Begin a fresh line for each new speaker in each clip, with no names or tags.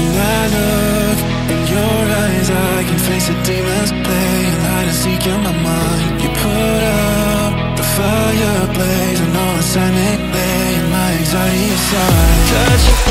When I look in your eyes, I can face the demons playing. Hide and seek in my mind. You put out the fireplace and all the silent play, and my anxiety is Touch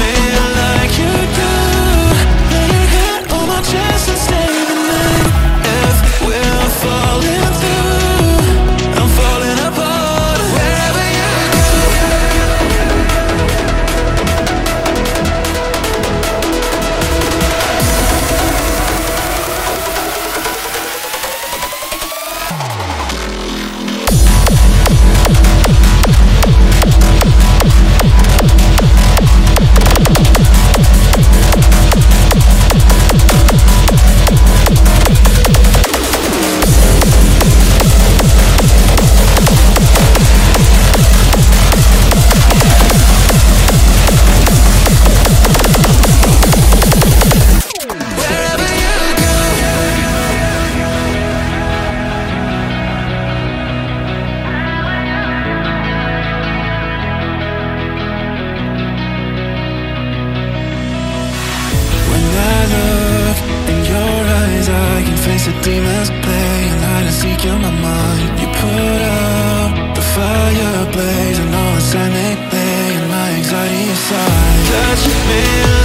kill my mind. You put out the fire blaze And all insanity and my anxiety aside That you feel